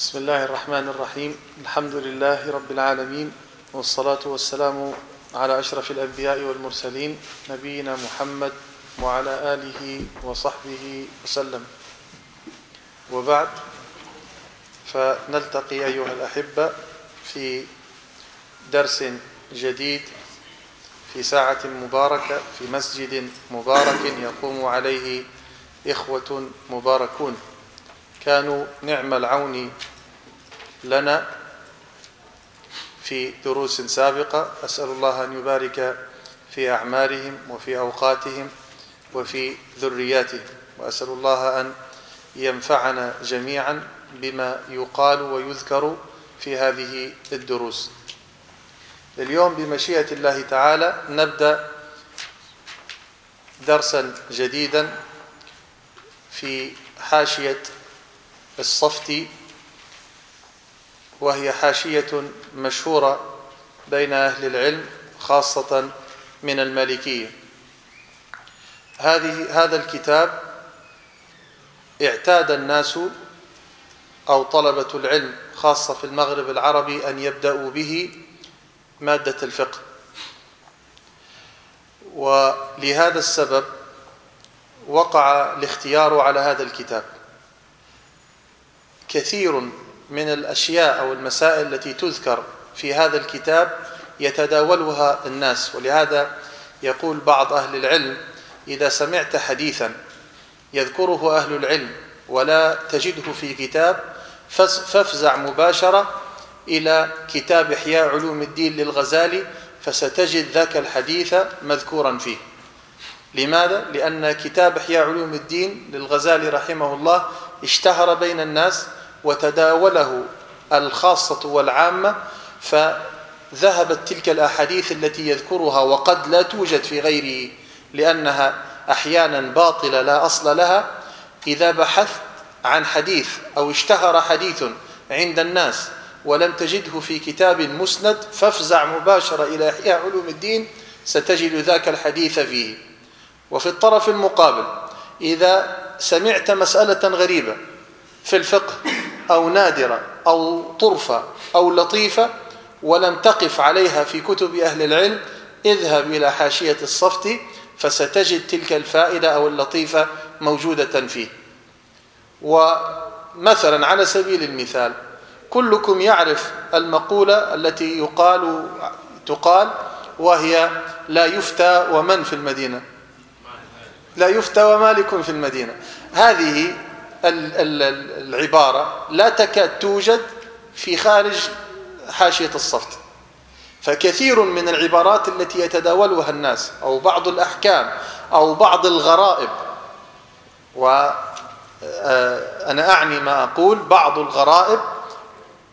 بسم الله الرحمن الرحيم. الحمد لله رب العالمين والصلاة والسلام على أشرف الأنبياء والمرسلين نبينا محمد وعلى آله وصحبه وسلم. وبعد فنلتقي أيها الأحبة في درس جديد في ساعة مباركة في مسجد مبارك يقوم عليه إخوة مباركون. كانوا نعم العون لنا في دروس سابقة. أسأل الله أن يبارك في أعمارهم وفي أوقاتهم وفي ذرياتهم. وأسأل الله أن ينفعنا جميعا بما يقال ويذكر في هذه الدروس. اليوم بمشيئة الله تعالى نبدأ درسا جديدا في حاشية الصفتي وهي حاشية مشهورة بين أهل العلم خاصة من المالكية. هذه هذا الكتاب اعتاد الناس أو طلبة العلم خاصة في المغرب العربي أن يبدأوا به مادة الفقه. ولهذا السبب وقع الاختيار على هذا الكتاب. كثير من الأشياء أو المسائل التي تذكر في هذا الكتاب يتداولها الناس ولهذا يقول بعض أهل العلم إذا سمعت حديثا يذكره أهل العلم ولا تجده في كتاب فافزع مباشرة إلى كتاب إحياء علوم الدين للغزالي فستجد ذاك الحديث مذكورا فيه لماذا؟ لأن كتاب إحياء علوم الدين للغزالي رحمه الله اشتهر بين الناس وتداوله الخاصة والعامة فذهبت تلك الأحاديث التي يذكرها وقد لا توجد في غيره لأنها أحيانا باطلة لا أصل لها. إذا بحثت عن حديث أو اشتهر حديث عند الناس ولم تجده في كتاب مسند فافزع مباشرة إلى إحياء علوم الدين ستجد ذاك الحديث فيه. وفي الطرف المقابل إذا سمعت مسألة غريبة في الفقه أو نادرة أو طرفة أو لطيفة ولم تقف عليها في كتب أهل العلم اذهب إلى حاشية الصفت فستجد تلك الفائدة أو اللطيفة موجودة فيه. ومثلا على سبيل المثال كلكم يعرف المقولة التي يقال تقال وهي لا يفتى ومن في المدينة. لا يفتى ومالك في المدينة. هذه العبارة لا تكاد توجد في خارج حاشية الصفت. فكثير من العبارات التي يتداولها الناس أو بعض الأحكام أو بعض الغرائب وأنا أعني ما أقول بعض الغرائب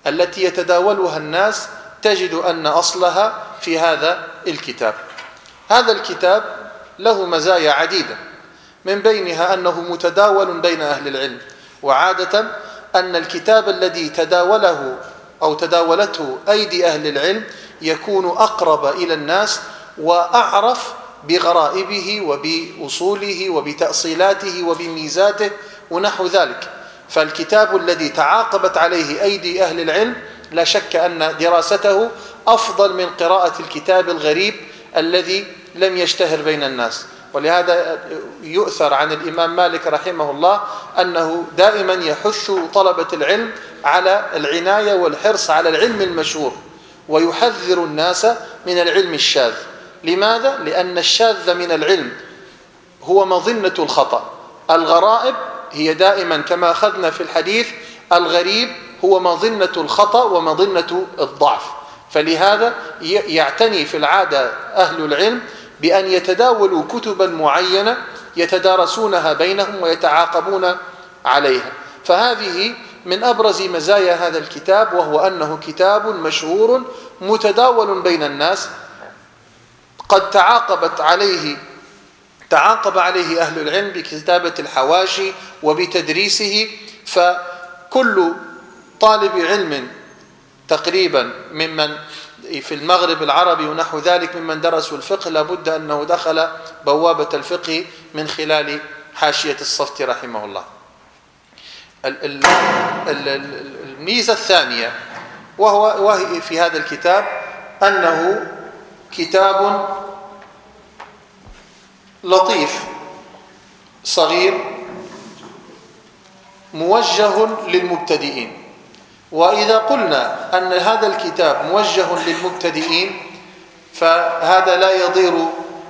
التي يتداولها الناس تجد أن أصلها في هذا الكتاب. هذا الكتاب له مزايا عديدة. من بينها أنه متداول بين أهل العلم وعادة أن الكتاب الذي تداوله أو تداولته أيدي أهل العلم يكون أقرب إلى الناس وأعرف بغرائبه وبأصوله وبتأصيلاته وبميزاته ونحو ذلك. فالكتاب الذي تعاقبت عليه أيدي أهل العلم لا شك أن دراسته أفضل من قراءة الكتاب الغريب الذي لم يشتهر بين الناس. ولهذا يؤثر عن الإمام مالك رحمه الله أنه دائما يحث طلبة العلم على العناية والحرص على العلم المشهور ويحذر الناس من العلم الشاذ. لماذا؟ لأن الشاذ من العلم هو مظنة الخطأ. الغرائب هي دائما كما أخذنا في الحديث الغريب هو مظنة الخطأ ومظنة الضعف. فلهذا يعتني في العادة أهل العلم بأن يتداولوا كتبا معينة يتدارسونها بينهم ويتعاقبون عليها. فهذه من أبرز مزايا هذا الكتاب وهو أنه كتاب مشهور متداول بين الناس. قد تعاقبت عليه تعاقب عليه أهل العلم بكتابة الحواشي وبتدريسه فكل طالب علم تقريبا ممن في المغرب العربي ونحو ذلك ممن درسوا الفقه لابد أنه دخل بوابة الفقه من خلال حاشية الصفت رحمه الله. الميزة الثانية وهو وهي في هذا الكتاب أنه كتاب لطيف صغير موجه للمبتدئين. وإذا قلنا أن هذا الكتاب موجه للمبتدئين فهذا لا يضير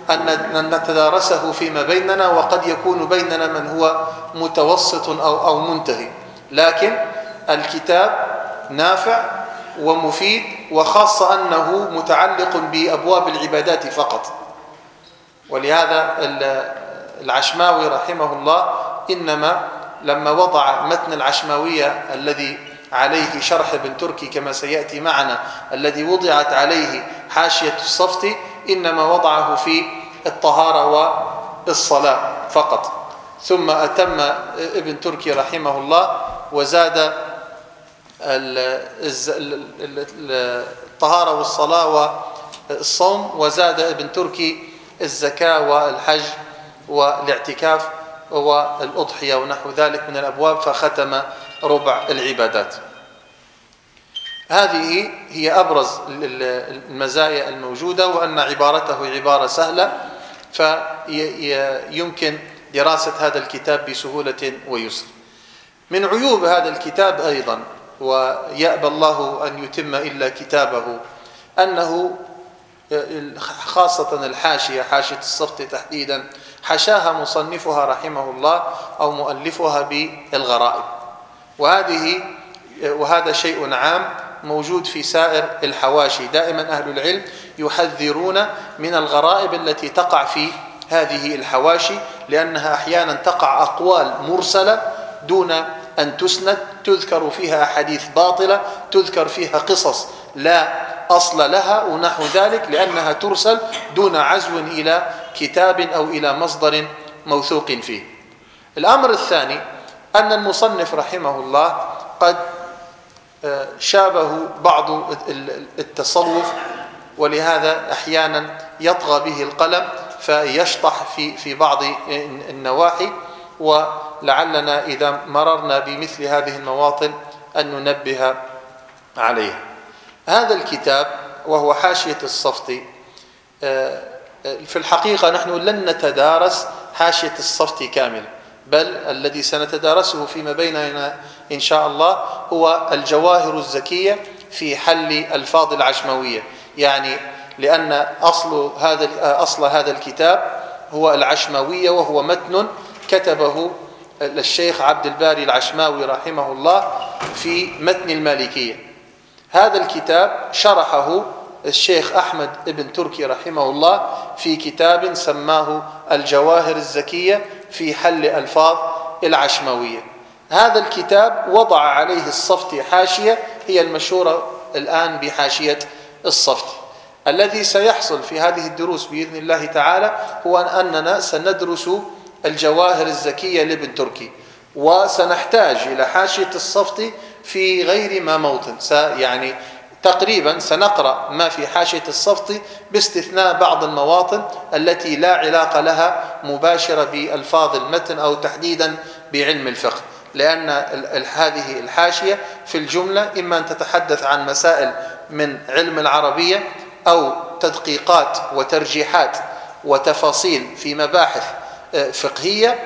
أن نتدارسه فيما بيننا وقد يكون بيننا من هو متوسط أو, أو منتهي. لكن الكتاب نافع ومفيد وخاصة أنه متعلق بأبواب العبادات فقط. ولهذا العشماوي رحمه الله إنما لما وضع متن العشماوية الذي عليه شرح ابن تركي كما سيأتي معنا الذي وضعت عليه حاشية الصفت إنما وضعه في الطهارة والصلاة فقط. ثم أتم ابن تركي رحمه الله وزاد الطهارة والصلاة والصوم وزاد ابن تركي الزكاة والحج والاعتكاف والأضحية ونحو ذلك من الأبواب فختم ربع العبادات. هذه هي أبرز المزايا الموجودة وأن عبارته عبارة سهلة فيمكن دراسة هذا الكتاب بسهولة ويسر. من عيوب هذا الكتاب أيضا ويأبى الله أن يتم إلا كتابه أنه خاصة الحاشية حاشية الصفت تحديدا حشاها مصنفها رحمه الله أو مؤلفها بالغرائب. وهذه وهذا شيء عام موجود في سائر الحواشي. دائما أهل العلم يحذرون من الغرائب التي تقع في هذه الحواشي لأنها أحيانا تقع أقوال مرسلة دون أن تسند. تذكر فيها أحاديث باطلة تذكر فيها قصص لا أصل لها ونحو ذلك لأنها ترسل دون عزو إلى كتاب أو إلى مصدر موثوق فيه. الأمر الثاني أن المصنف رحمه الله قد آه، شابه بعض التصوف ولهذا أحيانا يطغى به القلم فيشطح في في بعض النواحي ولعلنا إذا مررنا بمثل هذه المواطن أن ننبه عليها هذا الكتاب وهو حاشية الصفتي آه، في الحقيقة نحن لن نتدارس حاشية الصفتي كاملا بل الذي سنتدارسه فيما بيننا إن شاء الله هو الجواهر الزكية في حل ألفاظ العشموية. يعني لأن أصل هذا أصل هذا الكتاب هو العشموية وهو متن كتبه الشيخ عبد الباري العشماوي رحمه الله في متن المالكية. هذا الكتاب شرحه الشيخ أحمد ابن تركي رحمه الله في كتاب سماه الجواهر الزكية في حل ألفاظ العشموية. هذا الكتاب وضع عليه الصفتي حاشية هي المشهورة الآن بحاشية الصفتي الذي سيحصل في هذه الدروس بإذن الله تعالى هو أننا سندرس الجواهر الزكية لابن تركي وسنحتاج إلى حاشية الصفتي في غير ما موطن يعني تقريبا سنقرأ ما في حاشية الصفط باستثناء بعض المواطن التي لا علاقة لها مباشرة بألفاظ المتن أو تحديدا بعلم الفقه. لأن هذه الحاشية في الجملة إما أن تتحدث عن مسائل من علم العربية أو تدقيقات وترجيحات وتفاصيل في مباحث آه، فقهية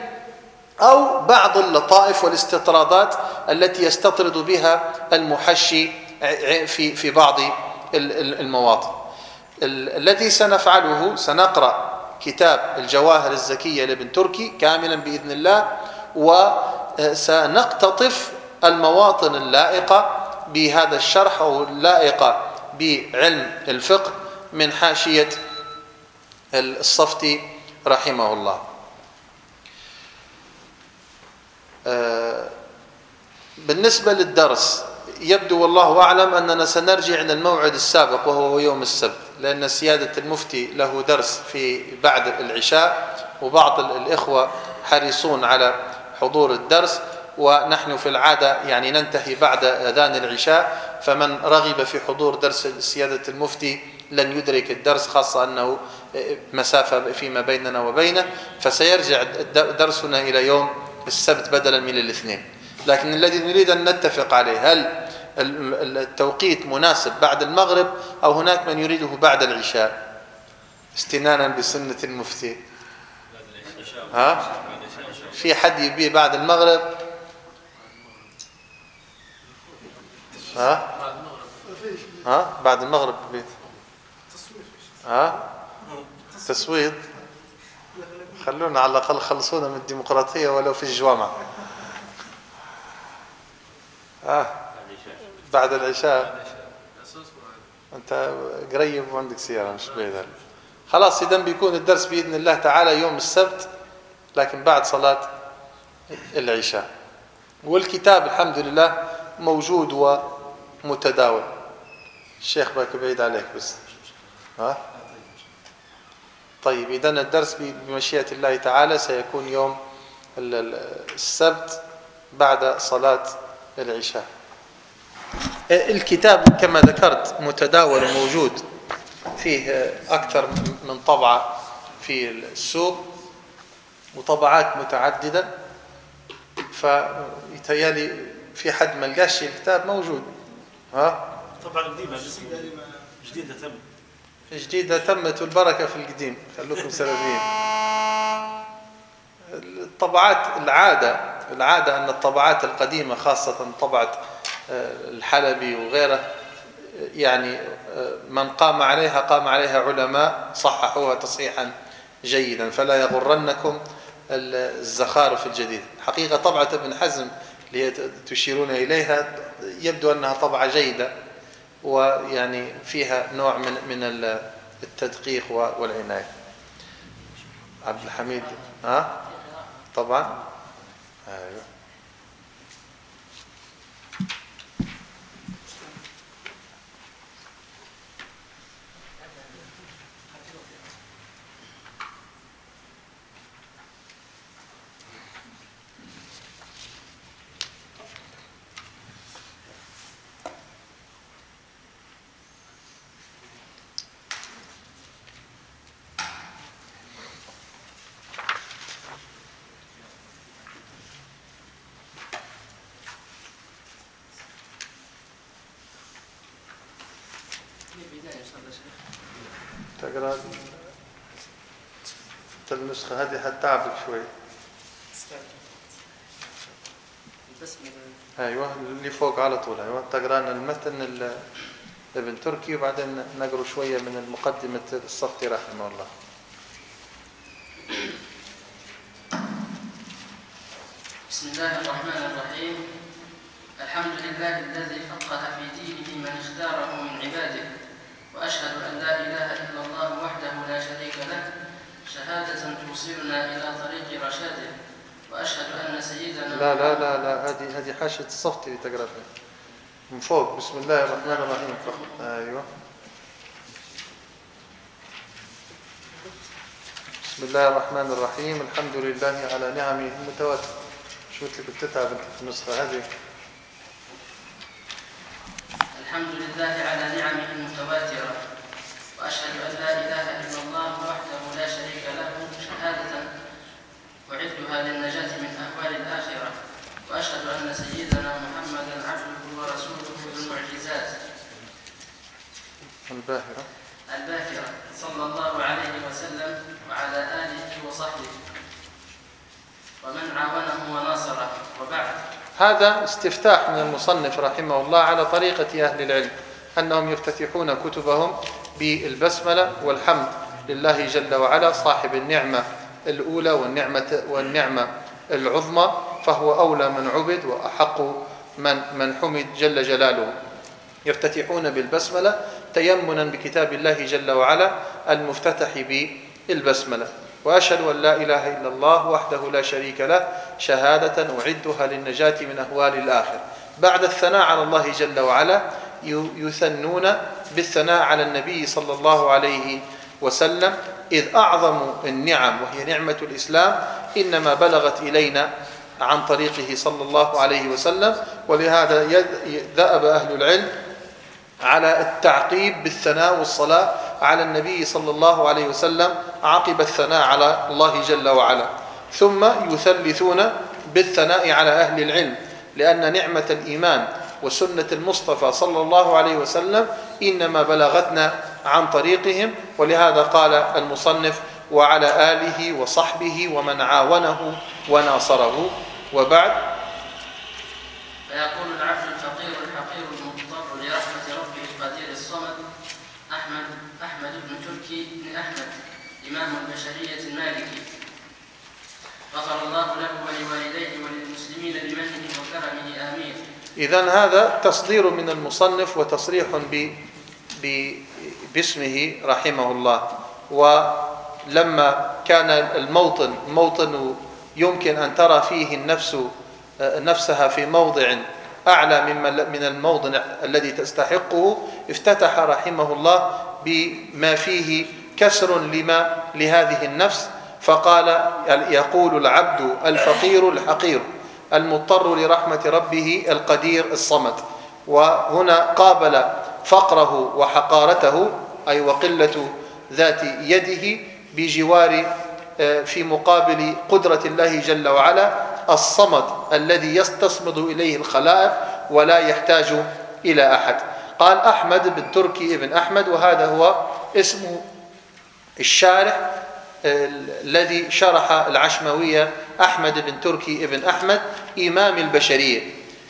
أو بعض اللطائف والاستطرادات التي يستطرد بها المحشي في في بعض المواطن. الذي سنفعله سنقرأ كتاب الجواهر الزكية لابن تركي كاملا بإذن الله وسنقتطف المواطن اللائقة بهذا الشرح أو اللائقة بعلم الفقه من حاشية الصفتي رحمه الله. آه، بالنسبة للدرس يبدو والله أعلم أننا سنرجع إلى الموعد السابق وهو يوم السبت لأن سيادة المفتي له درس في بعد العشاء وبعض الإخوة حريصون على حضور الدرس ونحن في العادة يعني ننتهي بعد أذان العشاء فمن رغب في حضور درس سيادة المفتي لن يدرك الدرس خاصة أنه مسافة فيما بيننا وبينه فسيرجع درسنا إلى يوم السبت بدلا من الاثنين. لكن الذي نريد أن نتفق عليه هل التوقيت مناسب بعد المغرب أو هناك من يريده بعد العشاء؟ استنانا بسنة المفتي. ها؟ في حد يبيه بعد المغرب؟ ها؟ ها؟ بعد المغرب بيه. ها؟ تسويد خلونا على الأقل خلصونا من الديمقراطية ولو في الجوامع. ها بعد العشاء. أنت قريب وعندك سيارة مش بعيد خلاص إذا بيكون الدرس بإذن الله تعالى يوم السبت لكن بعد صلاة العشاء. والكتاب الحمد لله موجود ومتداول. الشيخ باك بعيد عليك بس. ها؟ طيب إذا الدرس بمشيئة الله تعالى سيكون يوم السبت بعد صلاة العشاء. الكتاب كما ذكرت متداول وموجود فيه أكثر من طبعة في السوق وطبعات متعددة. فيتهيألي في حد ما لقاش الكتاب موجود. ها؟ طبعا قديمة جديدة تم. جديدة تمت والبركة في القديم خلوكم سلفيين الطبعات العادة العادة أن الطبعات القديمة خاصة طبعة آه، الحلبي وغيره يعني آه، من قام عليها قام عليها علماء صححوها تصحيحا جيدا فلا يغرنكم الزخارف الجديدة. حقيقة طبعة ابن حزم اللي تشيرون إليها يبدو أنها طبعة جيدة ويعني فيها نوع من من التدقيق والعناية. عبد الحميد ها؟ طبعا. أيوه النسخة هذه حتعبك شوي. أيوه اللي فوق على طول أيوه. تقرا المتن ابن تركي وبعدين نقرأ شوية من المقدمة الصفتي رحمه الله. بسم الله الرحمن الرحيم. الحمد لله الذي فقه في دينه من اختاره من عباده وأشهد أن لا إله إلا الله وحده لا شريك له شهادة توصلنا إلى طريق رشاده وأشهد أن سيدنا لا لا لا لا هذه هذه حاشية الصفت اللي تقرأ فيها من فوق. بسم الله الرحمن الرحيم. أيوه. بسم الله الرحمن الرحيم. الحمد لله على نعمه المتواتر. شو اللي بتتعب انت في النسخة هذه؟ الحمد لله على نعمه المتواترة. وأشهد أن لا إله إلا الله وحده لا شريك له شهادة للنجاة من أهوال الآخرة وأشهد أن سيدنا محمدا عبده ورسوله ذو المعجزات. الباهرة. الباهرة صلى الله عليه وسلم وعلى آله وصحبه. ومن عاونه وناصره وبعد. هذا استفتاح من المصنف رحمه الله على طريقة أهل العلم أنهم يفتتحون كتبهم بالبسملة والحمد لله جل وعلا صاحب النعمة. الأولى والنعمة, والنعمة العظمى فهو أولى من عبد وأحق من, من حمد جل جلاله. يفتتحون بالبسملة تيمنا بكتاب الله جل وعلا المفتتح بالبسملة. وأشهد أن لا إله إلا الله وحده لا شريك له شهادة أعدها للنجاة من أهوال الآخر. بعد الثناء على الله جل وعلا يثنون بالثناء على النبي صلى الله عليه وسلم إذ أعظم النعم وهي نعمة الإسلام إنما بلغت إلينا عن طريقه صلى الله عليه وسلم ولهذا ذأب أهل العلم على التعقيب بالثناء والصلاة على النبي صلى الله عليه وسلم عقب الثناء على الله جل وعلا. ثم يثلثون بالثناء على أهل العلم لأن نعمة الإيمان وسنة المصطفى صلى الله عليه وسلم إنما بلغتنا عن طريقهم ولهذا قال المصنف وعلى آله وصحبه ومن عاونه وناصره. وبعد فيقول العبد الفقير الحقير المضطر لرحمة ربه القدير الصمد أحمد أحمد بن تركي بن أحمد إمام البشرية المالكي. غفر الله له ولوالديه وللمسلمين بمنه وكرمه آمين. إذا هذا تصدير من المصنف وتصريح ب ب باسمه رحمه الله. ولما كان الموطن موطن يمكن أن ترى فيه النفس نفسها في موضع أعلى من الموضع الذي تستحقه افتتح رحمه الله بما فيه كسر لما لهذه النفس. فقال يقول العبد الفقير الحقير المضطر لرحمة ربه القدير الصمد. وهنا قابل فقره وحقارته أي وقلة ذات يده بجوار آه، في مقابل قدرة الله جل وعلا الصمد الذي يستصمد إليه الخلائق ولا يحتاج إلى أحد. قال أحمد بن تركي ابن أحمد وهذا هو اسم الشارح الذي شرح العشموية أحمد بن تركي ابن أحمد إمام البشرية.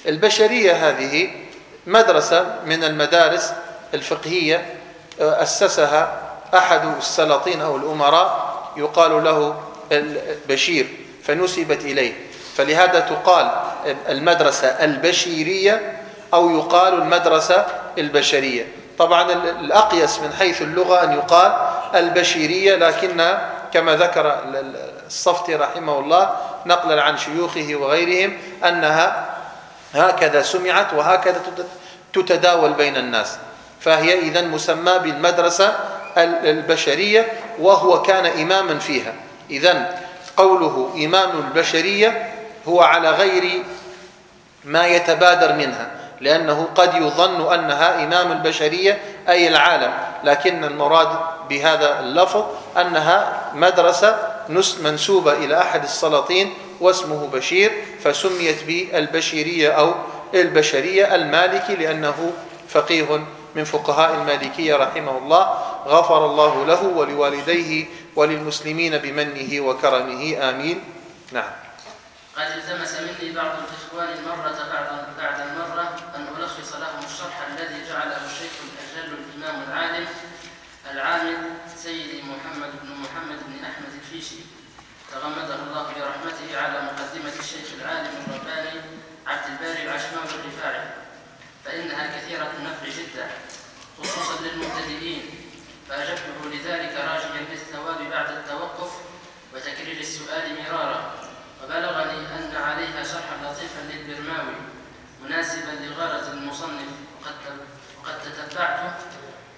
البشرية هذه مدرسة من المدارس الفقهية أسسها أحد السلاطين أو الأمراء يقال له البشير فنسبت إليه. فلهذا تقال المدرسة البشيرية أو يقال المدرسة البشرية. طبعا الأقيس من حيث اللغة أن يقال البشيرية لكن كما ذكر الصفتي رحمه الله نقلا عن شيوخه وغيرهم أنها هكذا سمعت وهكذا تتداول بين الناس. فهي إذا مسمى بالمدرسة البشرية وهو كان إماما فيها. إذا قوله إمام البشرية هو على غير ما يتبادر منها لأنه قد يظن أنها إمام البشرية أي العالم لكن المراد بهذا اللفظ أنها مدرسة منسوبة إلى أحد السلاطين واسمه بشير فسميت بالبشيرية أو البشرية المالكي لأنه فقيه من فقهاء المالكية رحمه الله. غفر الله له ولوالديه وللمسلمين بمنه وكرمه. آمين. نعم. قد التمس مني بعض الإخوان المرة بعد بعد المرة أن ألخص لهم الشرح الذي جعله الشيخ الأجل الإمام العالم العامل سيدي محمد بن محمد بن أحمد الفيشي تغمده الله برحمته على مقدمة الشيخ العالم الرباني عبد الباري العشماوي الرفاعي فإنها كثيرة النفع جدا خصوصا للمبتدئين. فأجبته لذلك راجيا بالثواب بعد التوقف وتكرير السؤال مرارا. وبلغني أن عليها شرحا لطيفا للبرماوي مناسبا لغرض المصنف. وقد وقد تتبعته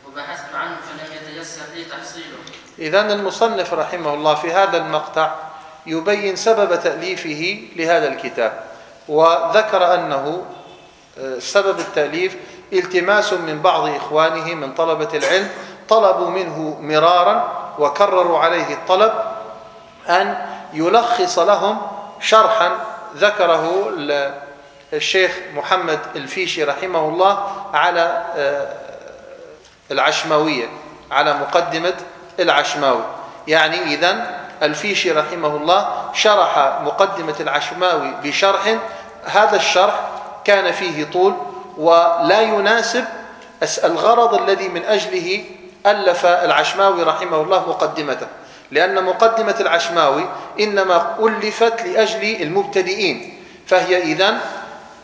وبحثت عنه فلم يتيسر لي تحصيله. إذا المصنف رحمه الله في هذا المقطع يبين سبب تأليفه لهذا الكتاب. وذكر أنه آه، سبب التأليف التماس من بعض إخوانه من طلبة العلم طلبوا منه مرارا وكرروا عليه الطلب أن يلخص لهم شرحا ذكره الشيخ محمد الفيشي رحمه الله على آه، العشماوية على مقدمة العشماوي. يعني إذن الفيشي رحمه الله شرح مقدمة العشماوي بشرح هذا الشرح كان فيه طول ولا يناسب الغرض الذي من أجله ألف العشماوي رحمه الله مقدمته. لأن مقدمة العشماوي إنما ألفت لأجل المبتدئين. فهي إذن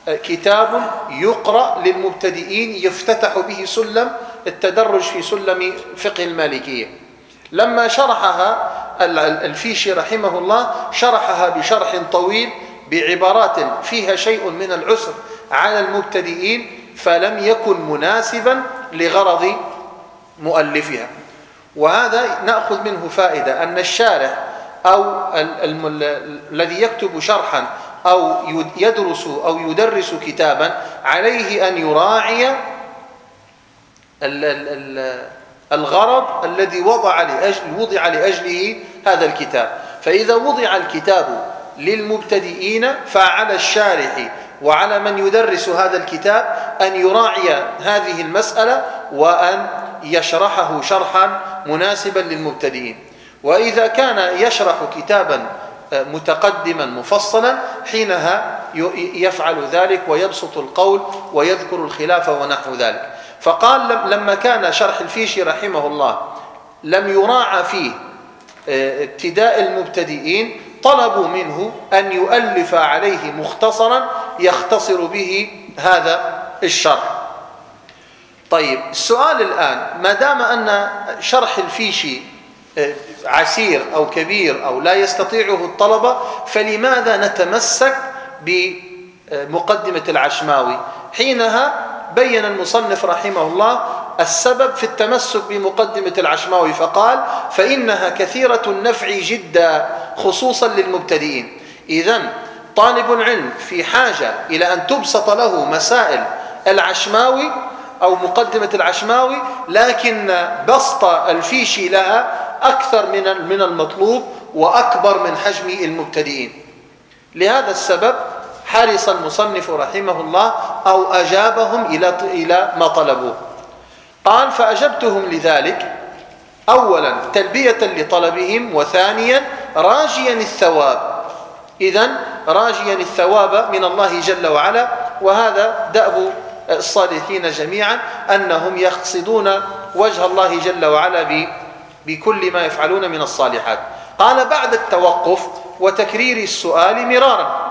كتاب يقرأ للمبتدئين يفتتح به سلم التدرج في سلم فقه المالكية. لما شرحها الفيشي رحمه الله شرحها بشرح طويل بعبارات فيها شيء من العسر على المبتدئين فلم يكن مناسبا لغرض مؤلفها. وهذا نأخذ منه فائدة أن الشارح أو الذي يكتب شرحا أو يدرس أو يدرس كتابا عليه أن يراعي الغرض الذي وضع لأجل وضع لأجله هذا الكتاب. فإذا وضع الكتاب للمبتدئين فعلى الشارح وعلى من يدرس هذا الكتاب أن يراعي هذه المسألة وأن يشرحه شرحا مناسبا للمبتدئين. وإذا كان يشرح كتابا متقدما مفصلا حينها يفعل ذلك ويبسط القول ويذكر الخلاف ونحو ذلك. فقال لما كان شرح الفيشي رحمه الله لم يراعى فيه آه، ابتداء المبتدئين طلبوا منه أن يؤلف عليه مختصرا يختصر به هذا الشرح. طيب السؤال الآن ما دام أن شرح الفيشي آه، عسير أو كبير أو لا يستطيعه الطلبة فلماذا نتمسك بمقدمة العشماوي؟ حينها بين المصنف رحمه الله السبب في التمسك بمقدمة العشماوي فقال فإنها كثيرة النفع جدا خصوصا للمبتدئين. إذا طالب علم في حاجة إلى أن تبسط له مسائل العشماوي أو مقدمة العشماوي لكن بسط الفيشي لها أكثر من من المطلوب وأكبر من حجم المبتدئين. لهذا السبب حرص المصنف رحمه الله أو أجابهم إلى إلى ما طلبوه. قال فأجبتهم لذلك أولا تلبية لطلبهم وثانيا راجيا الثواب. إذا راجيا الثواب من الله جل وعلا وهذا دأب الصالحين جميعا أنهم يقصدون وجه الله جل وعلا بكل ما يفعلون من الصالحات. قال بعد التوقف وتكرير السؤال مرارا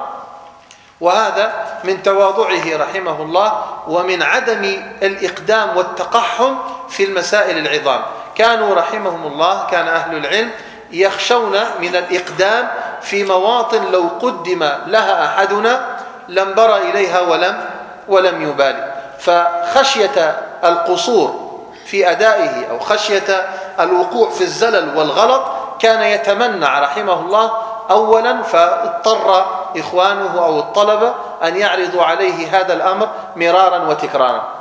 وهذا من تواضعه رحمه الله ومن عدم الإقدام والتقحم في المسائل العظام. كانوا رحمهم الله كان أهل العلم يخشون من الإقدام في مواطن لو قدم لها أحدنا لم بر إليها ولم ولم يبالي. فخشية القصور في أدائه أو خشية الوقوع في الزلل والغلط كان يتمنع رحمه الله أولا فاضطر إخوانه أو الطلبة أن يعرضوا عليه هذا الأمر مرارا وتكرارا.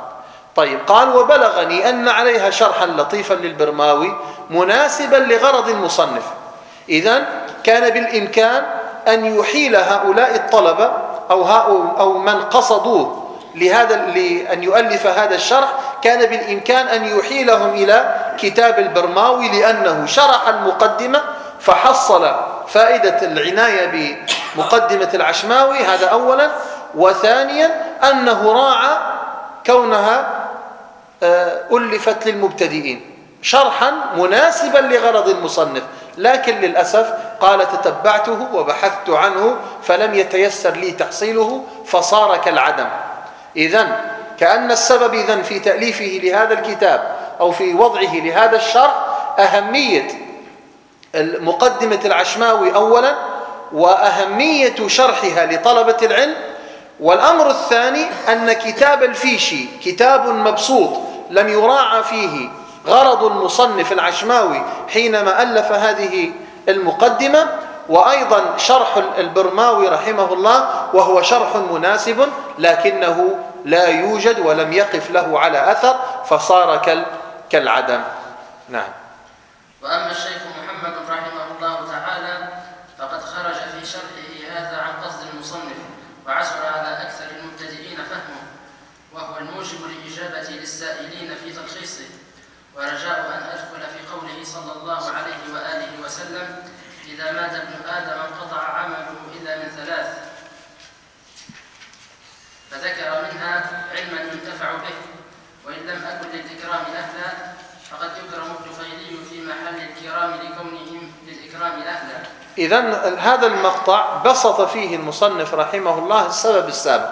طيب قال وبلغني أن عليها شرحا لطيفا للبرماوي مناسبا لغرض المصنف. إذا كان بالإمكان أن يحيل هؤلاء الطلبة أو, أو من قصدوه لهذا لأن يؤلف هذا الشرح. كان بالإمكان أن يحيلهم إلى كتاب البرماوي لأنه شرح المقدمة فحصل فائدة العناية بمقدمة العشماوي هذا أولا. وثانيا أنه راعى كونها ألفت للمبتدئين شرحا مناسبا لغرض المصنف لكن للأسف قال تتبعته وبحثت عنه فلم يتيسر لي تحصيله فصار كالعدم. إذن كأن السبب إذن في تأليفه لهذا الكتاب أو في وضعه لهذا الشرح أهمية مقدمة العشماوي أولا وأهمية شرحها لطلبة العلم والأمر الثاني أن كتاب الفيشي كتاب مبسوط لم يراعى فيه غرض المصنف العشماوي حينما ألف هذه المقدمة وأيضا شرح البرماوي رحمه الله وهو شرح مناسب لكنه لا يوجد ولم يقف له على أثر فصار كالعدم. نعم. وأما الشيخ محمد رحمه الله تعالى فقد خرج في شرحه هذا عن قصد المصنف وعسر على أكثر المبتدئين فهمه وهو الموجب لإجابة للسائلين في تلخيصه ورجاء أن أدخل في قوله صلى الله عليه وآله وسلم إذا مات ابن آدم انقطع عمله إلا من ثلاث. فذكر منها علما ينتفع به وإن لم أكن للإكرام أهلا فقد يكرم الدخيلي في محل الكرام لكونهم للإكرام أهلا. إذا هذا المقطع بسط فيه المصنف رحمه الله السبب السابق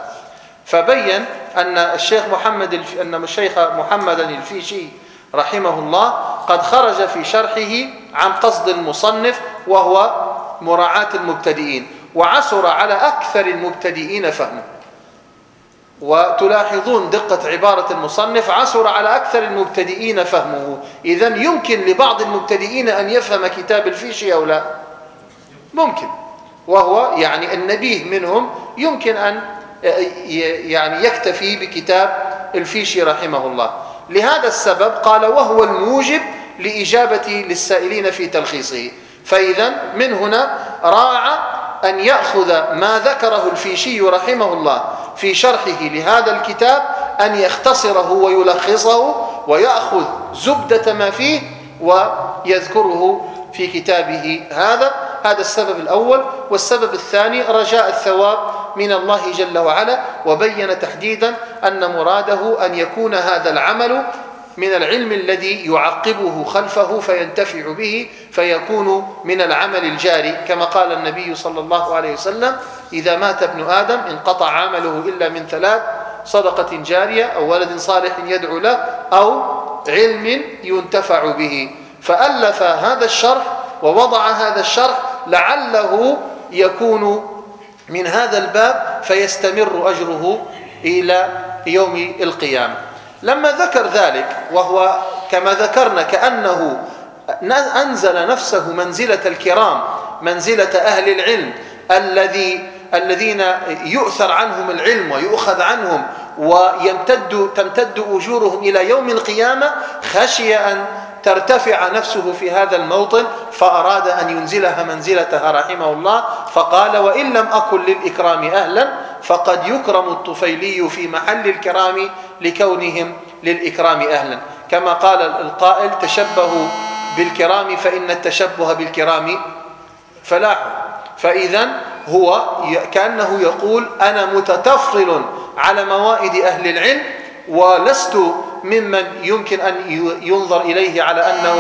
فبين أن الشيخ محمد الف... أن الشيخ محمدا الفيشي رحمه الله قد خرج في شرحه عن قصد المصنف وهو مراعاة المبتدئين وعسر على أكثر المبتدئين فهمه. وتلاحظون دقة عبارة المصنف عسر على أكثر المبتدئين فهمه. إذا يمكن لبعض المبتدئين أن يفهم كتاب الفيشي أو لا؟ ممكن. وهو يعني النبيه منهم يمكن أن يعني يكتفي بكتاب الفيشي رحمه الله. لهذا السبب قال وهو الموجب لإجابة للسائلين في تلخيصه. فإذا من هنا راعى أن يأخذ ما ذكره الفيشي رحمه الله في شرحه لهذا الكتاب أن يختصره ويلخصه ويأخذ زبدة ما فيه ويذكره في كتابه هذا. هذا السبب الأول. والسبب الثاني رجاء الثواب من الله جل وعلا وبين تحديدا أن مراده أن يكون هذا العمل من العلم الذي يعقبه خلفه فينتفع به فيكون من العمل الجاري. كما قال النبي صلى الله عليه وسلم إذا مات ابن آدم انقطع عمله إلا من ثلاث صدقة جارية أو ولد صالح يدعو له أو علم ينتفع به. فألف هذا الشرح ووضع هذا الشرح لعله يكون من هذا الباب فيستمر أجره إلى يوم القيامة. لما ذكر ذلك وهو كما ذكرنا كأنه أنزل نفسه منزلة الكرام منزلة أهل العلم الذي الذين يؤثر عنهم العلم ويؤخذ عنهم ويمتد تمتد أجورهم إلى يوم القيامة خشي أن ترتفع نفسه في هذا الموطن فأراد أن ينزلها منزلتها رحمه الله فقال وإن لم أكن للإكرام أهلا فقد يكرم الطفيلي في محل الكرام لكونهم للإكرام أهلا. كما قال القائل تشبهوا بالكرام فإن التشبه بالكرام فلاح. فإذا هو كأنه يقول أنا متتفضل على موائد أهل العلم ولست ممن يمكن أن ينظر إليه على أنه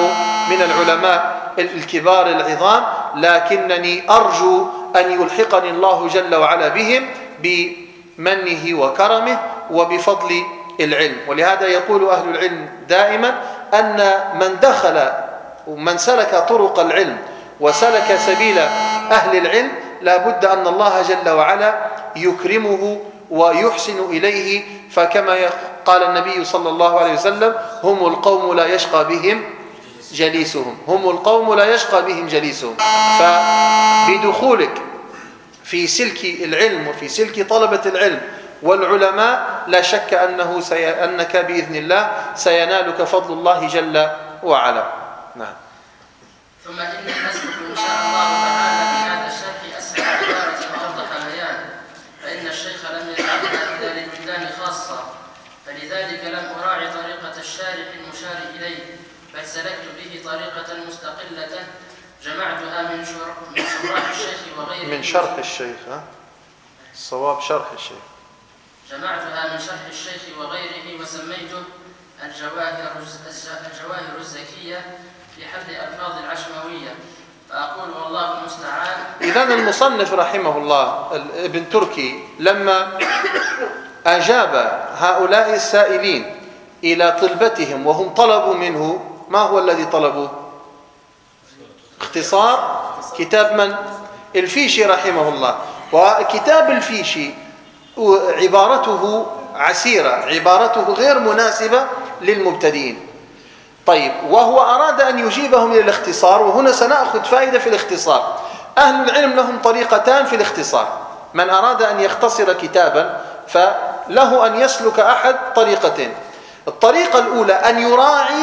من العلماء الكبار العظام. لكنني أرجو أن يلحقني الله جل وعلا بهم بمنه وكرمه وبفضل العلم. ولهذا يقول أهل العلم دائما أن من دخل ومن سلك طرق العلم وسلك سبيل أهل العلم لا بد أن الله جل وعلا يكرمه ويحسن إليه فكما قال النبي صلى الله عليه وسلم هم القوم لا يشقى بهم جليسهم. هم القوم لا يشقى بهم جليسهم. فبدخولك في سلك العلم وفي سلك طلبة العلم والعلماء لا شك أنه سي... أنك بإذن الله سينالك فضل الله جل وعلا. نعم. ثم إن نسلك إن شاء الله تعالى في هذا الشرح أسهل عبارة وأوضح بيان فإن الشيخ لم يجعلنا إلا للبلدان خاصة فلذلك لم أراعي طريقة الشارح المشار إليه بل سلكت به طريقة مستقلة جمعتها من شرح الشيخ وغيره. من شرح الشيخ ها؟ الصواب شرح الشيخ. جمعتها من شرح الشيخ وغيره وسميته الجواهر الجواهر الزكية في حل ألفاظ العشموية. فأقول والله المستعان. إذا المصنف رحمه الله ابن تركي لما أجاب هؤلاء السائلين إلى طلبتهم وهم طلبوا منه ما هو الذي طلبوا اختصار كتاب من؟ الفيشي رحمه الله. وكتاب الفيشي عبارته عسيرة عبارته غير مناسبة للمبتدئين. طيب وهو أراد أن يجيبهم إلى الاختصار وهنا سنأخذ فائدة في الاختصار. أهل العلم لهم طريقتان في الاختصار. من أراد أن يختصر كتابا فله أن يسلك أحد طريقتين. الطريقة الأولى أن يراعي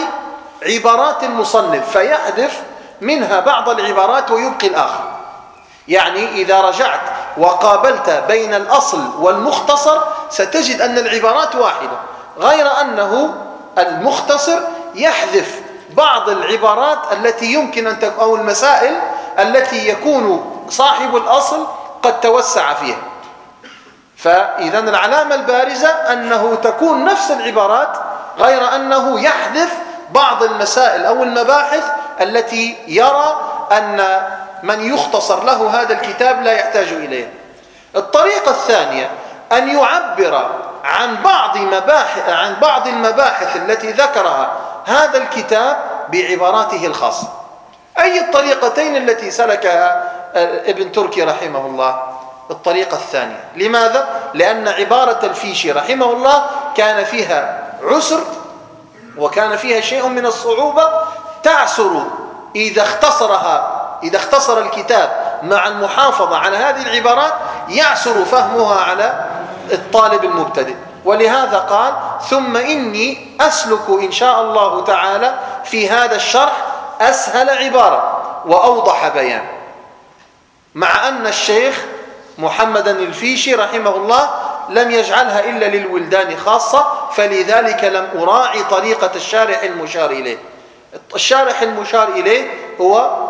عبارات المصنف فيحذف منها بعض العبارات ويبقي الآخر. يعني إذا رجعت وقابلت بين الأصل والمختصر ستجد أن العبارات واحدة غير أنه المختصر يحذف بعض العبارات التي يمكن أن تكون أو المسائل التي يكون صاحب الأصل قد توسع فيها. فإذا العلامة البارزة أنه تكون نفس العبارات غير أنه يحذف بعض المسائل أو المباحث التي يرى أن من يختصر له هذا الكتاب لا يحتاج إليه. الطريقة الثانية أن يعبر عن بعض مباحث عن بعض المباحث التي ذكرها هذا الكتاب بعباراته الخاصة أي الطريقتين التي سلكها ابن تركي رحمه الله؟ الطريقة الثانية. لماذا؟ لأن عبارة الفيشي رحمه الله كان فيها عسر وكان فيها شيء من الصعوبة تعسر إذا اختصرها إذا اختصر الكتاب مع المحافظة على هذه العبارات يعسر فهمها على الطالب المبتدئ. ولهذا قال ثم إني أسلك إن شاء الله تعالى في هذا الشرح أسهل عبارة وأوضح بيان. مع أن الشيخ محمدا الفيشي رحمه الله لم يجعلها إلا للولدان خاصة فلذلك لم أراعي طريقة الشارح المشار إليه. الشارح المشار إليه هو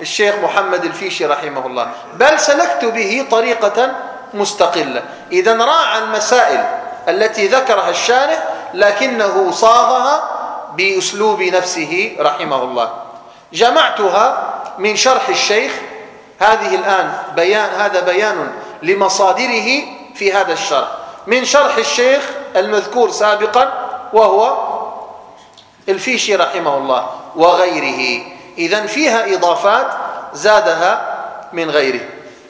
الشيخ محمد الفيشي رحمه الله. بل سلكت به طريقة مستقلة. إذا راعى المسائل التي ذكرها الشارح لكنه صاغها بأسلوب نفسه رحمه الله. جمعتها من شرح الشيخ. هذه الآن بيان هذا بيان لمصادره في هذا الشرح. من شرح الشيخ المذكور سابقا وهو الفيشي رحمه الله وغيره. إذا فيها إضافات زادها من غيره.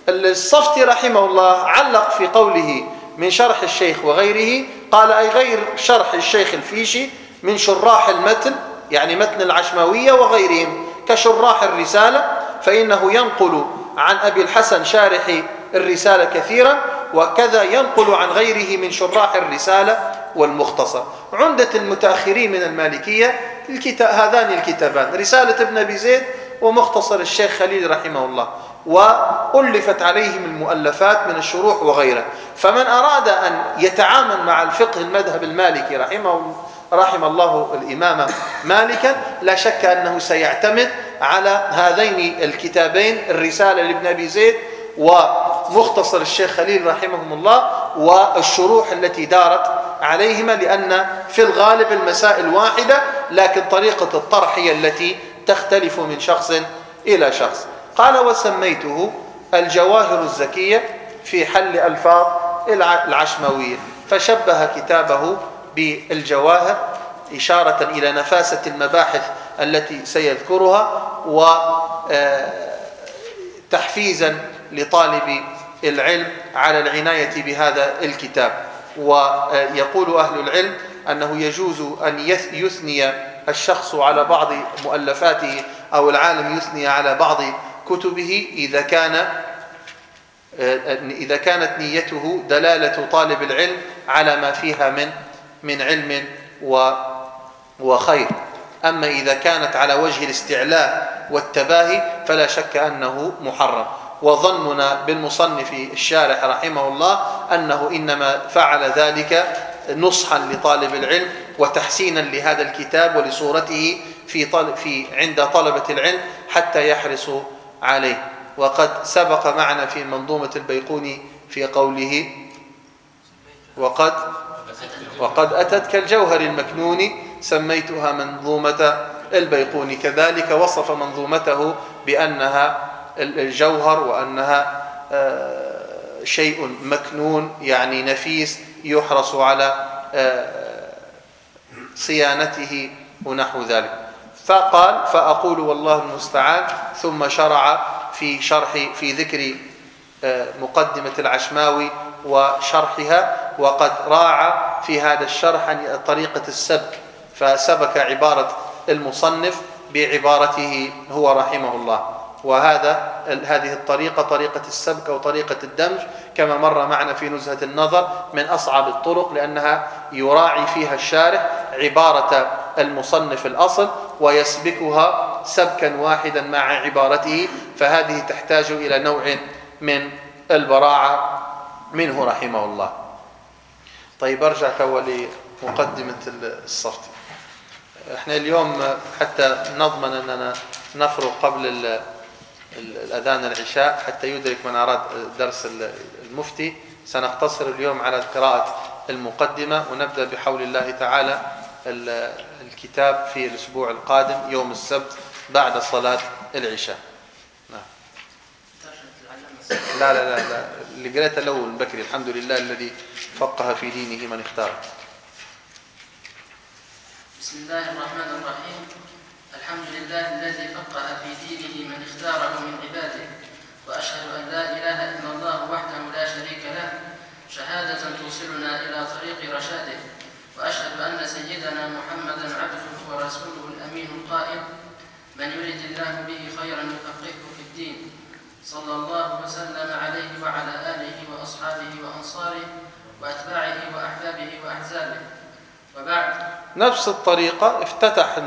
الصفتي رحمه الله علق في قوله من شرح الشيخ وغيره قال أي غير شرح الشيخ الفيشي من شراح المتن يعني متن العشماوية وغيرهم كشراح الرسالة فإنه ينقل عن أبي الحسن شارح الرسالة كثيرا وكذا ينقل عن غيره من شراح الرسالة والمختصر. عندة المتأخرين من المالكية الكتاب هذان الكتابان رسالة ابن أبي زيد ومختصر الشيخ خليل رحمه الله وألفت عليهم المؤلفات من الشروح وغيرها فمن أراد أن يتعامل مع الفقه المذهب المالكي رحمه رحم الله الإمام مالكا لا شك أنه سيعتمد على هذين الكتابين الرسالة لابن أبي زيد ومختصر الشيخ خليل رحمهم الله والشروح التي دارت عليهما لأن في الغالب المسائل واحدة لكن طريقة الطرح هي التي تختلف من شخص إلى شخص. قال وسميته الجواهر الزكية في حل ألفاظ العشموية فشبه كتابه بالجواهر إشارة إلى نفاسة المباحث التي سيذكرها وتحفيزا لطالب العلم على العناية بهذا الكتاب. ويقول أهل العلم أنه يجوز أن يثني الشخص على بعض مؤلفاته أو العالم يثني على بعض كتبه إذا كان إذا كانت نيته دلالة طالب العلم على ما فيها من من علم وخير. أما إذا كانت على وجه الاستعلاء والتباهي فلا شك أنه محرم. وظننا بالمصنف الشارح رحمه الله أنه إنما فعل ذلك نصحا لطالب العلم وتحسينا لهذا الكتاب ولصورته في طلب في عند طلبة العلم حتى يحرصوا عليه. وقد سبق معنا في منظومة البيقوني في قوله وقد وقد أتت كالجوهر المكنون سميتها منظومة البيقوني كذلك وصف منظومته بأنها الجوهر وأنها آه، شيء مكنون يعني نفيس يحرص على آه، صيانته ونحو ذلك. فقال فأقول والله المستعان ثم شرع في شرح في ذكر آه، مقدمة العشماوي وشرحها وقد راعى في هذا الشرح طريقة السبك فسبك عبارة المصنف بعبارته هو رحمه الله. وهذا هذه الطريقة طريقة السبك أو طريقة الدمج كما مر معنا في نزهة النظر من أصعب الطرق لأنها يراعي فيها الشارح عبارة المصنف الأصل ويسبكها سبكا واحدا مع عبارته فهذه تحتاج إلى نوع من البراعة منه رحمه الله. طيب أرجع تو لمقدمة الصفت. إحنا اليوم حتى نضمن أننا نفرغ قبل الأذان العشاء حتى يدرك من أراد درس المفتي سنقتصر اليوم على قراءة المقدمة ونبدأ بحول الله تعالى الكتاب في الأسبوع القادم يوم السبت بعد صلاة العشاء نعم. لا لا لا, لا. اللي قريته الأول بكري الحمد لله الذي فقه في دينه من اختار بسم الله الرحمن الرحيم الحمد لله الذي فقه في دينه من اختاره من عباده وأشهد أن لا إله إلا الله وحده لا شريك له شهادة توصلنا إلى طريق رشاده وأشهد أن سيدنا محمدا عبده ورسوله الأمين القائل من يرد الله به خيرا يفقهه في الدين. صلى الله وسلم عليه وعلى آله وأصحابه وأنصاره وأتباعه وأحبابه وأحزابه. نفس الطريقة افتتح.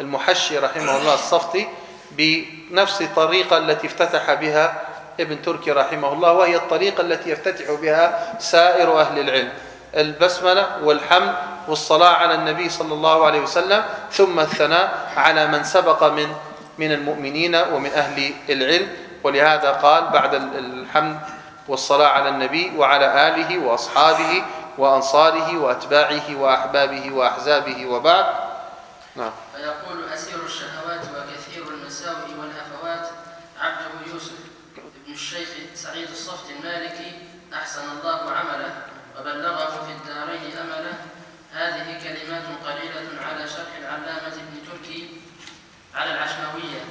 المحشي رحمه الله الصفتي بنفس الطريقة التي افتتح بها ابن تركي رحمه الله وهي الطريقة التي يفتتح بها سائر أهل العلم البسملة والحمد والصلاة على النبي صلى الله عليه وسلم ثم الثناء على من سبق من من المؤمنين ومن أهل العلم ولهذا قال بعد الحمد والصلاة على النبي وعلى آله وأصحابه وأنصاره وأتباعه وأحبابه وأحزابه وبعد. نعم. فيقول أسير الشهوات وكثير المساوئ والهفوات عبده يوسف ابن الشيخ سعيد الصفت المالكي. أحسن الله عمله وبلغه في الدارين أمله. هذه كلمات قليلة على شرح العلامة ابن تركي على العشماوية.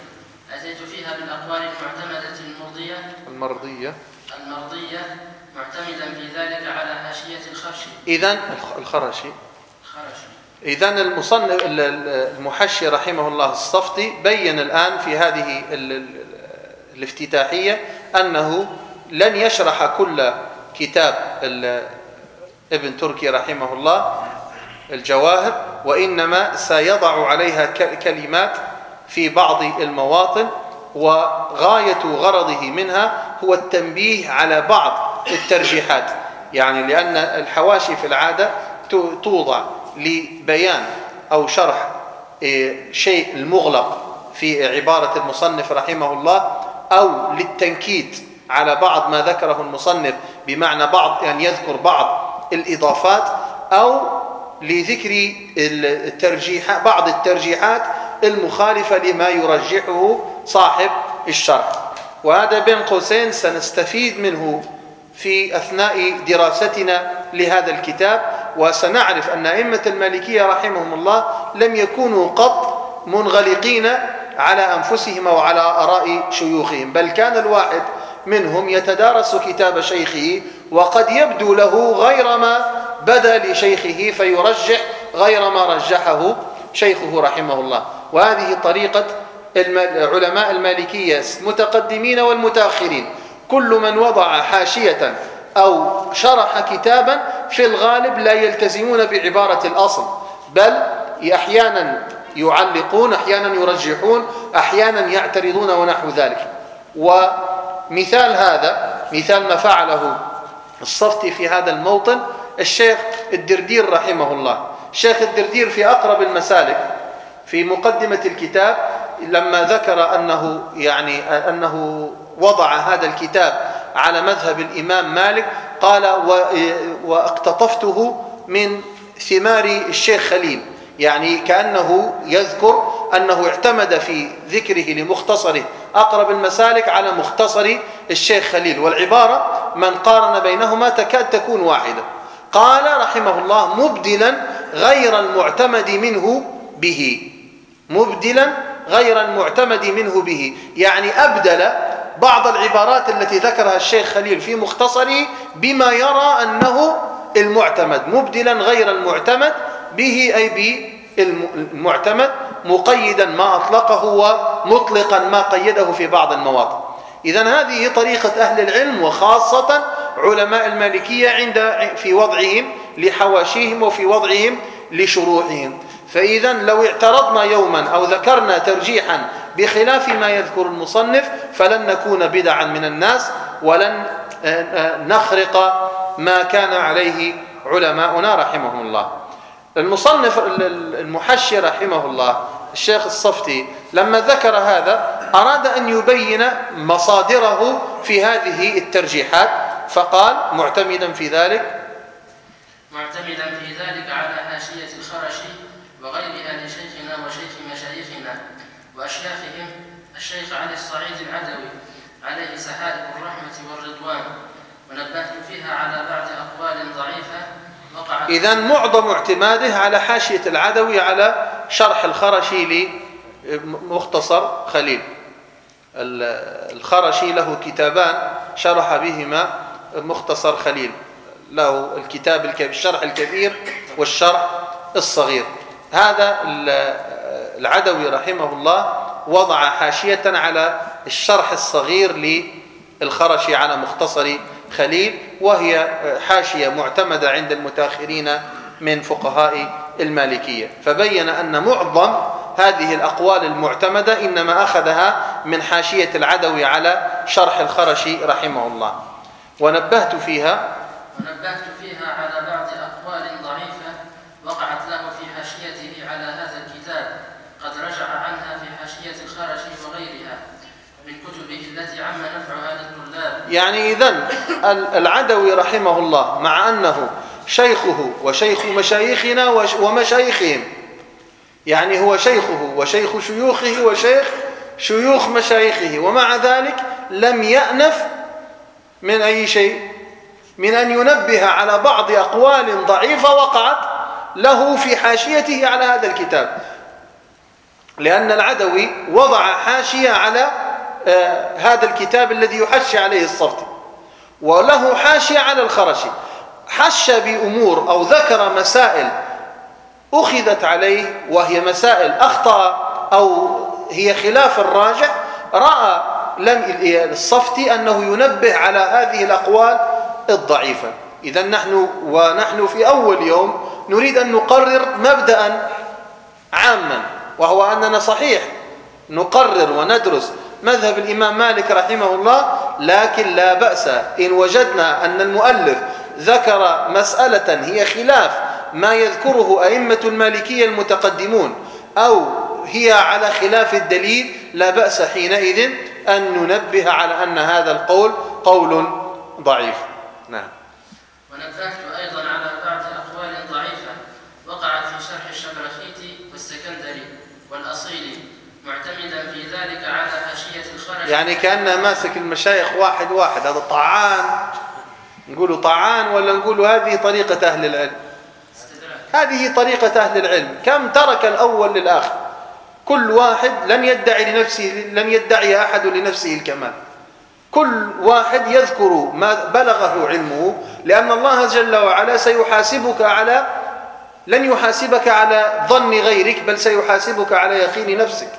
أتيت فيها بالأقوال المعتمدة المرضية. المرضية. المرضية. معتمدا في ذلك على حاشية الخرشي إذا الخرشي إذا المصنف المحشي رحمه الله الصفتي بين الآن في هذه الافتتاحية أنه لن يشرح كل كتاب ابن تركي رحمه الله الجواهر وإنما سيضع عليها كلمات في بعض المواطن وغاية غرضه منها هو التنبيه على بعض الترجيحات. يعني لأن الحواشي في العادة توضع لبيان أو شرح إيه، شيء المغلق في عبارة المصنف رحمه الله أو للتنكيد على بعض ما ذكره المصنف بمعنى بعض يعني يذكر بعض الإضافات أو لذكر الترجيح بعض الترجيحات المخالفة لما يرجحه صاحب الشرح وهذا بين قوسين سنستفيد منه في أثناء دراستنا لهذا الكتاب وسنعرف أن أئمة المالكية رحمهم الله لم يكونوا قط منغلقين على أنفسهم وعلى آراء شيوخهم بل كان الواحد منهم يتدارس كتاب شيخه وقد يبدو له غير ما بدا لشيخه فيرجح غير ما رجحه شيخه رحمه الله. وهذه طريقة علماء المالكية المتقدمين والمتأخرين. كل من وضع حاشية أو شرح كتابا في الغالب لا يلتزمون بعبارة الأصل بل أحيانا يعلقون أحيانا يرجحون أحيانا يعترضون ونحو ذلك. ومثال هذا مثال ما فعله الصفتي في هذا الموطن الشيخ الدردير رحمه الله. الشيخ الدردير في أقرب المسالك في مقدمة الكتاب لما ذكر أنه يعني أنه وضع هذا الكتاب على مذهب الإمام مالك قال وأقتطفته من ثمار الشيخ خليل. يعني كأنه يذكر أنه اعتمد في ذكره لمختصره أقرب المسالك على مختصر الشيخ خليل. والعبارة من قارن بينهما تكاد تكون واحدة قال رحمه الله مبدلا غير المعتمد منه به. مبدلا غير المعتمد منه به. يعني أبدل بعض العبارات التي ذكرها الشيخ خليل في مختصره بما يرى أنه المعتمد مبدلا غير المعتمد به أي بالمعتمد مقيدا ما أطلقه ومطلقا ما قيده في بعض المواطن. إذا هذه طريقة أهل العلم وخاصة علماء المالكية عند في وضعهم لحواشيهم وفي وضعهم لشروحهم فإذا لو اعترضنا يوما أو ذكرنا ترجيحا بخلاف ما يذكر المصنف فلن نكون بدعا من الناس ولن آه، آه، نخرق ما كان عليه علماؤنا رحمهم الله. المصنف المحشي رحمه الله الشيخ الصفتي لما ذكر هذا أراد أن يبين مصادره في هذه الترجيحات فقال معتمدا في ذلك. معتمدا في ذلك على حاشية الخرشي وغيرها لشيخنا وشيخ مشايخنا وأشياخهم الشيخ علي الصعيد العدوي عليه سحائب الرحمة والرضوان. ونبهت فيها على بعض أقوال ضعيفة وقعت إذا معظم اعتماده على حاشية العدوي على شرح الخرشي لمختصر خليل. الخرشي له كتابان شرح بهما مختصر خليل. له الكتاب الشرح الكبير والشرح الصغير. هذا العدوي رحمه الله وضع حاشية على الشرح الصغير للخرشي على مختصر خليل وهي حاشية معتمدة عند المتأخرين من فقهاء المالكية. فبين أن معظم هذه الأقوال المعتمدة إنما أخذها من حاشية العدوي على شرح الخرشي رحمه الله. ونبهت فيها. ونبهت فيها على بعض أقوال ضعيفة وقعت له في حاشيته على هذا الكتاب قد رجع عنها في حاشية الخرشي وغيرها من كتبه التي عم نفعها للطلاب يعني إذن العدوي رحمه الله مع أنه شيخه وشيخ مشايخنا ومشايخهم. يعني هو شيخه وشيخ شيوخه وشيخ شيوخ مشايخه ومع ذلك لم يأنف من أي شيء من أن ينبه على بعض أقوال ضعيفة وقعت له في حاشيته على هذا الكتاب. لأن العدوي وضع حاشية على هذا الكتاب الذي يحشي عليه الصفتي وله حاشية على الخرشي حش بأمور أو ذكر مسائل أخذت عليه وهي مسائل أخطأ أو هي خلاف الراجع رأى لم الصفتي أنه ينبه على هذه الأقوال الضعيفة. إذا نحن ونحن في أول يوم نريد أن نقرر مبدأ عاما وهو أننا صحيح نقرر وندرس مذهب الإمام مالك رحمه الله لكن لا بأس إن وجدنا أن المؤلف ذكر مسألة هي خلاف ما يذكره أئمة المالكية المتقدمون أو هي على خلاف الدليل لا بأس حينئذ أن ننبه على أن هذا القول قول ضعيف. نعم. ونبهت أيضا على بعض أقوال ضعيفة وقعت في شرح الشبرخيتي والسكندري والأصيلي معتمدا في ذلك على يعني كأنه ماسك المشايخ واحد واحد. هذا طعان. نقولوا طعان ولا نقولوا هذه طريقة أهل العلم؟ هذه طريقة أهل العلم. كم ترك الأول للآخر؟ كل واحد لن يدعي لنفسه لن يدعي أحد لنفسه الكمال. كل واحد يذكر ما بلغه علمه لأن الله جل وعلا سيحاسبك على لن يحاسبك على ظن غيرك بل سيحاسبك على يقين نفسك.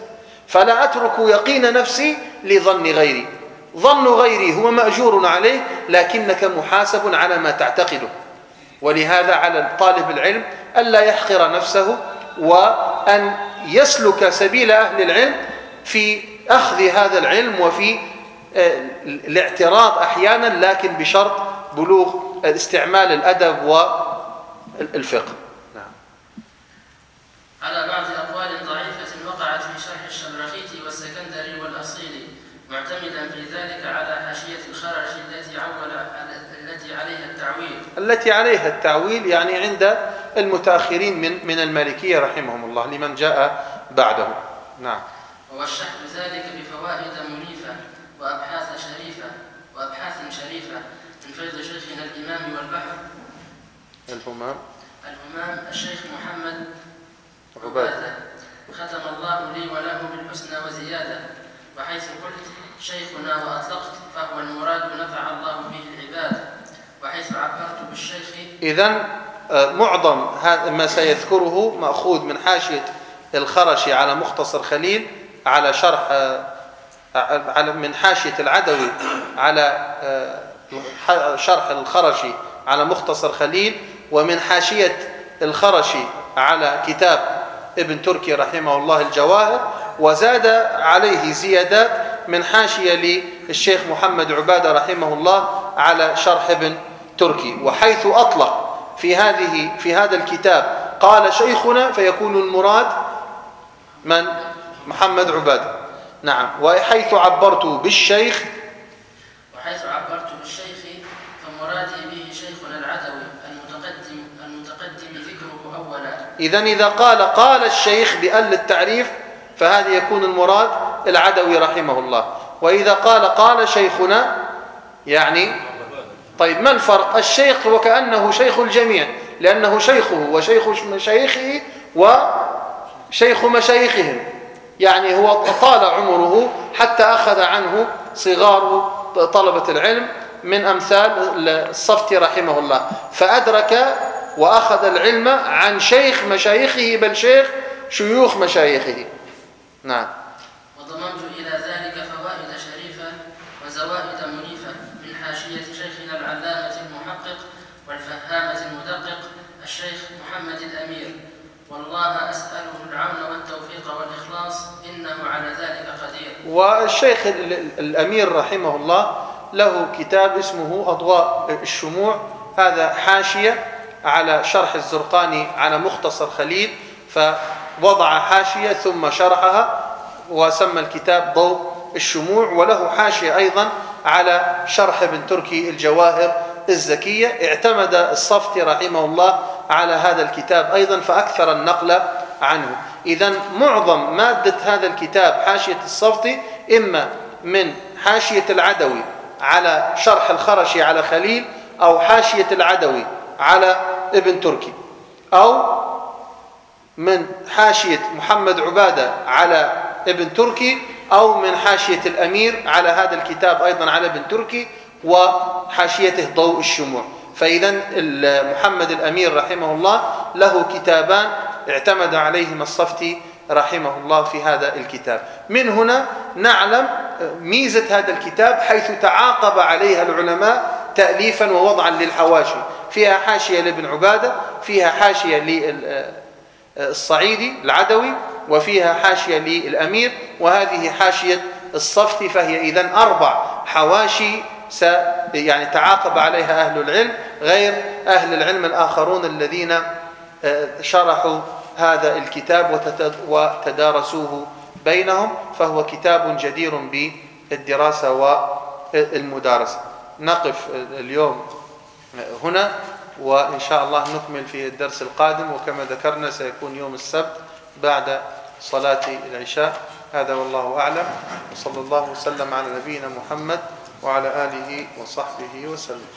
فلا أترك يقين نفسي لظن غيري. ظن غيري هو مأجور عليه لكنك محاسب على ما تعتقده. ولهذا على طالب العلم ألا يحقر نفسه وأن يسلك سبيل أهل العلم في أخذ هذا العلم وفي آه، الاعتراض أحيانا لكن بشرط بلوغ استعمال الأدب والفقه نعم. على بعض أقوال ضعيفة وقعت في شرح الشبرخيتي والسكندري والأصيلي معتمدا في ذلك على حاشية الخرج التي عول التي عليها التعويل التي عليها التعويل يعني عند المتأخرين من من المالكية رحمهم الله لمن جاء بعده. نعم. ووشحت ذلك بفوائد منيفة وأبحاث شريفة وأبحاث شريفة من فيض شيخنا الإمام والبحر الهمام. الهمام الشيخ محمد عبادة. ختم الله لي وله بالحسنى وزيادة. وحيث قلت شيخنا وأطلقت فهو المراد نفع الله به العباد. وحيث عبرت بالشيخ إذا آه، معظم ما سيذكره مأخوذ من حاشية الخرشي على مختصر خليل على شرح آه، على من حاشية العدوي على آه، شرح الخرشي على مختصر خليل ومن حاشية الخرشي على كتاب ابن تركي رحمه الله الجواهر وزاد عليه زيادات من حاشية للشيخ محمد عبادة رحمه الله على شرح ابن تركي وحيث أطلق في هذه في هذا الكتاب قال شيخنا فيكون المراد من؟ محمد عبادة. نعم. وحيث عبرت بالشيخ وحيث عبرت بالشيخ فمرادي به شيخنا العدوي المتقدم المتقدم ذكره أولا. إذا إذا قال قال الشيخ بأل التعريف فهذا يكون المراد العدوي رحمه الله. وإذا قال قال شيخنا يعني طيب ما الفرق؟ الشيخ وكأنه شيخ الجميع لأنه شيخه وشيخ مشايخه وشيخ مشايخهم. يعني هو طال عمره حتى أخذ عنه صغار طلبة العلم من أمثال الصفتي رحمه الله. فأدرك وأخذ العلم عن شيخ مشايخه بل شيخ شيوخ مشايخه. نعم وضممت إلى ذلك فوائد شريفة وزوائد منيفة من حاشية شيخنا والله أسأله العون والتوفيق والإخلاص إنه على ذلك قدير. والشيخ ال- ال- الأمير رحمه الله له كتاب اسمه أضواء الشموع. هذا حاشية على شرح الزرقاني على مختصر خليل فوضع حاشية ثم شرحها وسمى الكتاب ضوء الشموع وله حاشية أيضا على شرح ابن تركي الجواهر الزكية اعتمد الصفتي رحمه الله على هذا الكتاب أيضا فأكثر النقل عنه. إذا معظم مادة هذا الكتاب حاشية الصفتي إما من حاشية العدوي على شرح الخرشي على خليل أو حاشية العدوي على ابن تركي أو من حاشية محمد عبادة على ابن تركي أو من حاشية الأمير على هذا الكتاب أيضا على ابن تركي وحاشيته ضوء الشموع. فإذا محمد الأمير رحمه الله له كتابان اعتمد عليهما الصفتي رحمه الله في هذا الكتاب. من هنا نعلم ميزة هذا الكتاب حيث تعاقب عليها العلماء تأليفا ووضعا للحواشي. فيها حاشية لابن عبادة فيها حاشية لل الصعيدي العدوي وفيها حاشية للأمير وهذه حاشية الصفتي فهي إذن أربع حواشي س يعني تعاقب عليها أهل العلم غير أهل العلم الآخرون الذين آه، شرحوا هذا الكتاب وتدارسوه بينهم فهو كتاب جدير بالدراسة والمدارسة. نقف اليوم هنا وإن شاء الله نكمل في الدرس القادم وكما ذكرنا سيكون يوم السبت بعد صلاة العشاء. هذا والله أعلم. وصلى الله وسلم على نبينا محمد وعلى آله وصحبه وسلم.